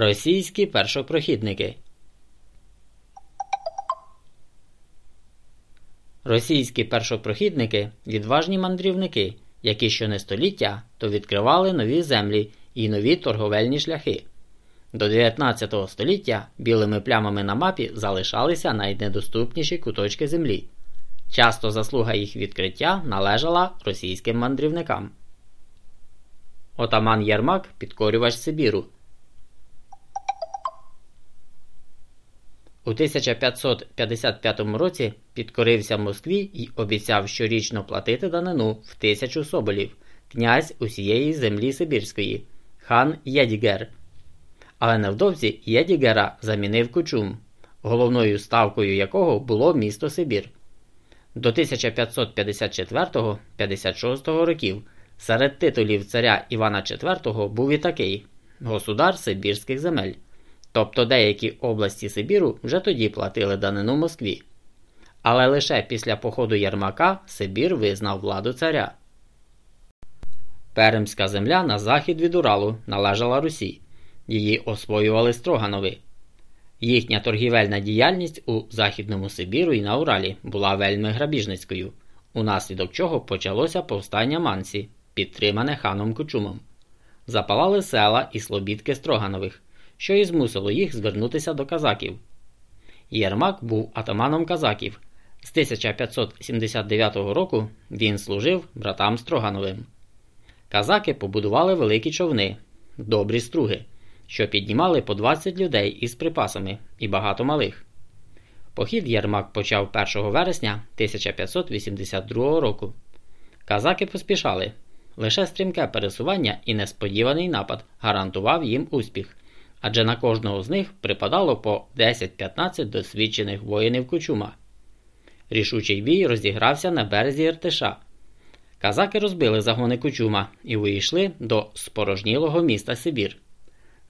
Російські першопрохідники Російські першопрохідники відважні мандрівники, які щоне століття то відкривали нові землі і нові торговельні шляхи. До 19 століття білими плямами на мапі залишалися найнедоступніші куточки землі. Часто заслуга їх відкриття належала російським мандрівникам. Отаман Єрмак підкорювач Сибіру. У 1555 році підкорився Москві і обіцяв щорічно платити данину в тисячу соболів, князь усієї землі Сибірської, хан Єдігер. Але невдовзі Єдігера замінив Кучум, головною ставкою якого було місто Сибір. До 1554-56 років серед титулів царя Івана IV був і такий государ Сибірських земель. Тобто деякі області Сибіру вже тоді платили данину Москві. Але лише після походу Єрмака Сибір визнав владу царя. Пермська земля на захід від Уралу належала Русі. Її освоювали Строганови. Їхня торгівельна діяльність у Західному Сибіру і на Уралі була вельми грабіжницькою, унаслідок чого почалося повстання Мансі, підтримане ханом Кучумом. Запалали села і слобідки Строганових що і змусило їх звернутися до казаків. Єрмак був атаманом казаків. З 1579 року він служив братам Строгановим. Казаки побудували великі човни, добрі струги, що піднімали по 20 людей із припасами і багато малих. Похід Єрмак почав 1 вересня 1582 року. Казаки поспішали. Лише стрімке пересування і несподіваний напад гарантував їм успіх адже на кожного з них припадало по 10-15 досвідчених воїнів Кучума. Рішучий бій розігрався на березі Іртиша. Казаки розбили загони Кучума і вийшли до спорожнілого міста Сибір.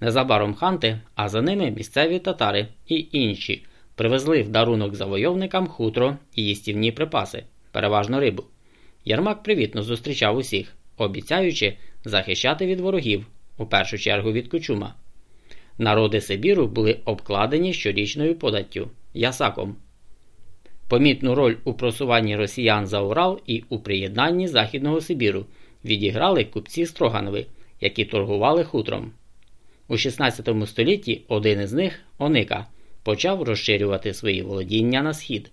Незабаром ханти, а за ними місцеві татари і інші привезли в дарунок завойовникам хутро і їстівні припаси, переважно рибу. Єрмак привітно зустрічав усіх, обіцяючи захищати від ворогів, у першу чергу від Кучума. Народи Сибіру були обкладені щорічною податтю ясаком. Помітну роль у просуванні росіян за Урал і у приєднанні Західного Сибіру відіграли купці Строганови, які торгували хутром. У 16 столітті один із них, Оника, почав розширювати свої володіння на схід.